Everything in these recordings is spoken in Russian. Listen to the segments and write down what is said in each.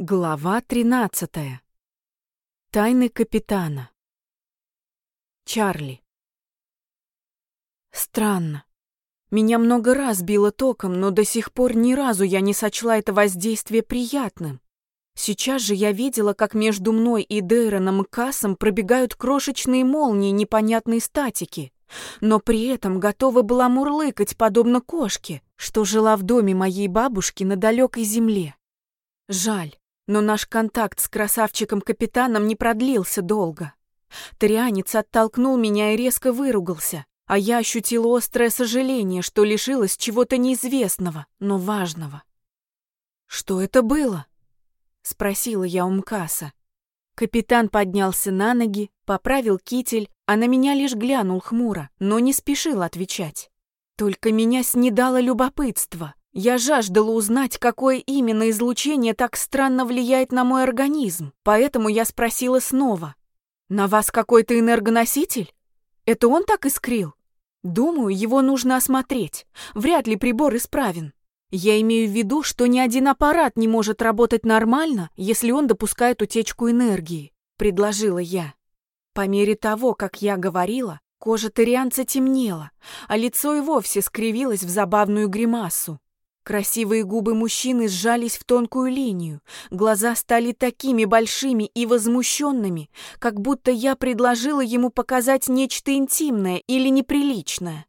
Глава 13. Тайны капитана. Чарли. Странно. Меня много раз било током, но до сих пор ни разу я не сочла это воздействие приятным. Сейчас же я видела, как между мной и Дейроном Кассом пробегают крошечные молнии непонятной статики, но при этом готова была мурлыкать, подобно кошке, что жила в доме моей бабушки на далекой земле. Жаль, но наш контакт с красавчиком-капитаном не продлился долго. Трианец оттолкнул меня и резко выругался, а я ощутила острое сожаление, что лишилась чего-то неизвестного, но важного. «Что это было?» — спросила я у Мкаса. Капитан поднялся на ноги, поправил китель, а на меня лишь глянул хмуро, но не спешил отвечать. Только меня снедало любопытство. Я жаждала узнать, какое именно излучение так странно влияет на мой организм, поэтому я спросила снова. «На вас какой-то энергоноситель? Это он так искрил?» «Думаю, его нужно осмотреть. Вряд ли прибор исправен. Я имею в виду, что ни один аппарат не может работать нормально, если он допускает утечку энергии», — предложила я. По мере того, как я говорила, кожа тарианца темнела, а лицо и вовсе скривилось в забавную гримасу. Красивые губы мужчины сжались в тонкую линию, глаза стали такими большими и возмущенными, как будто я предложила ему показать нечто интимное или неприличное.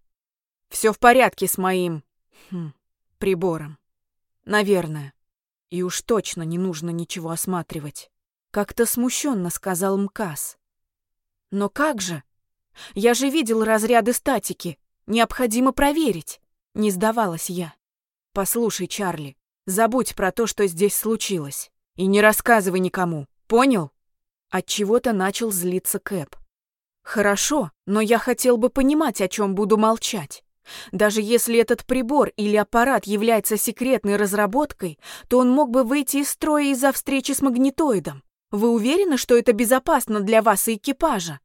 Все в порядке с моим... Хм, прибором. Наверное. И уж точно не нужно ничего осматривать. Как-то смущенно сказал Мкас. Но как же? Я же видел разряды статики. Необходимо проверить. Не сдавалась я. Послушай, Чарли, забудь про то, что здесь случилось. И не рассказывай никому. Понял? От чего-то начал злиться Кэп. Хорошо, но я хотел бы понимать, о чем буду молчать. Даже если этот прибор или аппарат является секретной разработкой, то он мог бы выйти из строя из-за встречи с магнитоидом. Вы уверены, что это безопасно для вас и экипажа?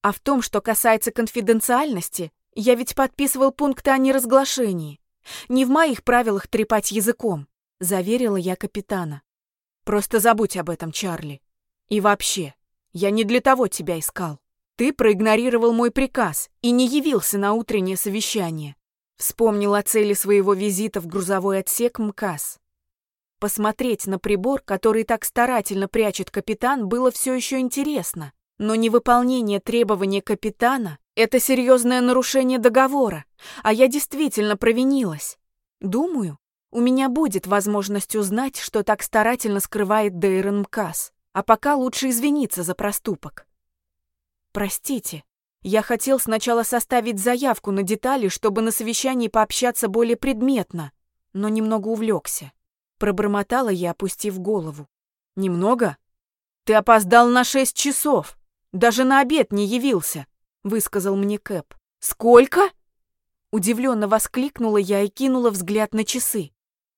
А в том, что касается конфиденциальности, я ведь подписывал пункты о неразглашении. Не в моих правилах трепать языком, заверила я капитана. Просто забудь об этом, Чарли. И вообще, я не для того тебя искал. Ты проигнорировал мой приказ и не явился на утреннее совещание. Вспомнил о цели своего визита в грузовой отсек МКАС. Посмотреть на прибор, который так старательно прячет капитан, было все еще интересно, но невыполнение требования капитана это серьезное нарушение договора, а я действительно провинилась. Думаю, у меня будет возможность узнать, что так старательно скрывает Дейрон Мкас, а пока лучше извиниться за проступок. Простите, я хотел сначала составить заявку на детали, чтобы на совещании пообщаться более предметно, но немного увлекся. Пробормотала я, опустив голову. Немного? Ты опоздал на шесть часов. Даже на обед не явился высказал мне Кэп. Сколько? Удивленно воскликнула я и кинула взгляд на часы.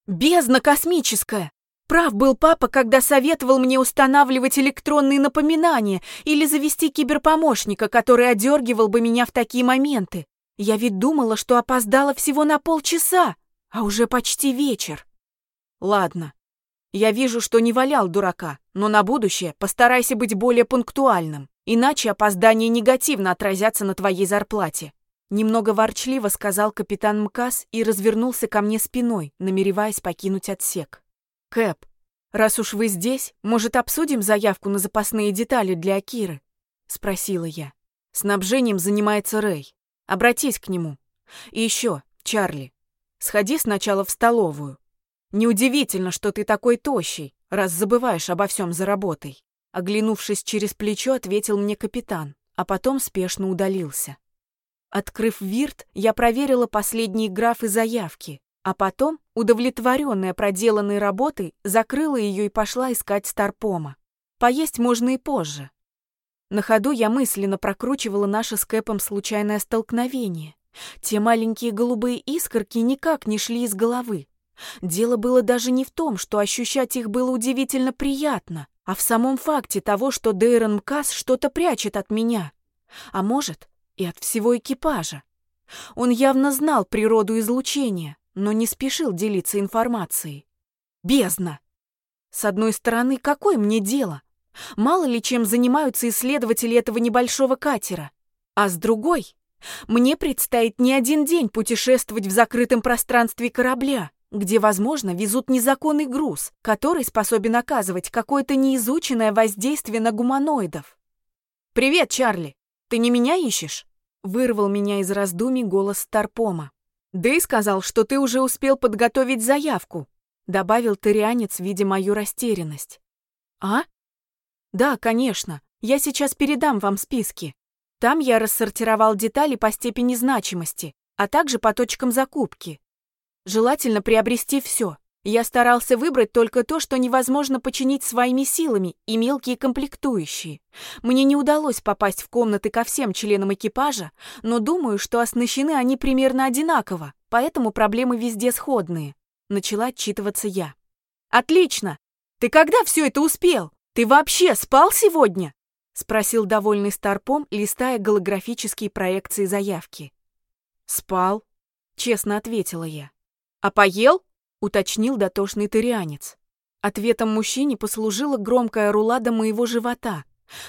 Бездна космическая! Прав был папа, когда советовал мне устанавливать электронные напоминания или завести киберпомощника, который одергивал бы меня в такие моменты. Я ведь думала, что опоздала всего на полчаса, а уже почти вечер. Ладно, я вижу, что не валял дурака, но на будущее постарайся быть более пунктуальным. Иначе опоздания негативно отразятся на твоей зарплате. Немного ворчливо сказал капитан МКАС и развернулся ко мне спиной, намереваясь покинуть отсек. Кэп, раз уж вы здесь, может, обсудим заявку на запасные детали для Акиры? Спросила я. Снабжением занимается Рэй. Обратись к нему. И еще, Чарли, сходи сначала в столовую. Неудивительно, что ты такой тощий, раз забываешь обо всем за работой. Оглянувшись через плечо, ответил мне капитан, а потом спешно удалился. Открыв вирт, я проверила последние графы заявки, а потом, удовлетворенная проделанной работой, закрыла ее и пошла искать Старпома. Поесть можно и позже. На ходу я мысленно прокручивала наше с Кэпом случайное столкновение. Те маленькие голубые искорки никак не шли из головы. Дело было даже не в том, что ощущать их было удивительно приятно, а в самом факте того, что Дейрон Мкас что-то прячет от меня, а может, и от всего экипажа. Он явно знал природу излучения, но не спешил делиться информацией. Бездна! С одной стороны, какое мне дело? Мало ли чем занимаются исследователи этого небольшого катера. А с другой, мне предстоит не один день путешествовать в закрытом пространстве корабля, где, возможно, везут незаконный груз, который способен оказывать какое-то неизученное воздействие на гуманоидов. «Привет, Чарли! Ты не меня ищешь?» Вырвал меня из раздумий голос Старпома. «Дэй сказал, что ты уже успел подготовить заявку», добавил тырианец, видя мою растерянность. «А? Да, конечно. Я сейчас передам вам списки. Там я рассортировал детали по степени значимости, а также по точкам закупки. Желательно приобрести все. Я старался выбрать только то, что невозможно починить своими силами, и мелкие комплектующие. Мне не удалось попасть в комнаты ко всем членам экипажа, но думаю, что оснащены они примерно одинаково, поэтому проблемы везде сходные. Начала отчитываться я. «Отлично! Ты когда все это успел? Ты вообще спал сегодня?» Спросил довольный Старпом, листая голографические проекции заявки. «Спал», — честно ответила я. «А поел?» — уточнил дотошный тырианец. Ответом мужчине послужила громкая рулада моего живота.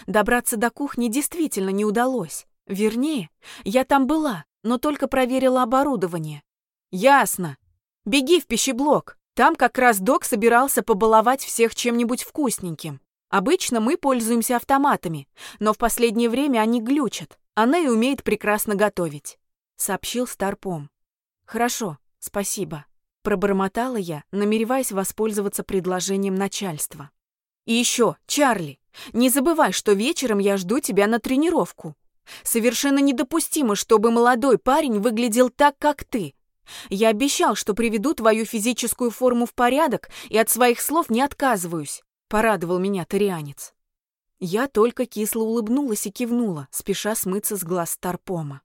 Добраться до кухни действительно не удалось. Вернее, я там была, но только проверила оборудование. «Ясно. Беги в пищеблок. Там как раз док собирался побаловать всех чем-нибудь вкусненьким. Обычно мы пользуемся автоматами, но в последнее время они глючат. Она и умеет прекрасно готовить», — сообщил Старпом. «Хорошо, «Спасибо», — пробормотала я, намереваясь воспользоваться предложением начальства. «И еще, Чарли, не забывай, что вечером я жду тебя на тренировку. Совершенно недопустимо, чтобы молодой парень выглядел так, как ты. Я обещал, что приведу твою физическую форму в порядок и от своих слов не отказываюсь», — порадовал меня тарианец. Я только кисло улыбнулась и кивнула, спеша смыться с глаз Старпома.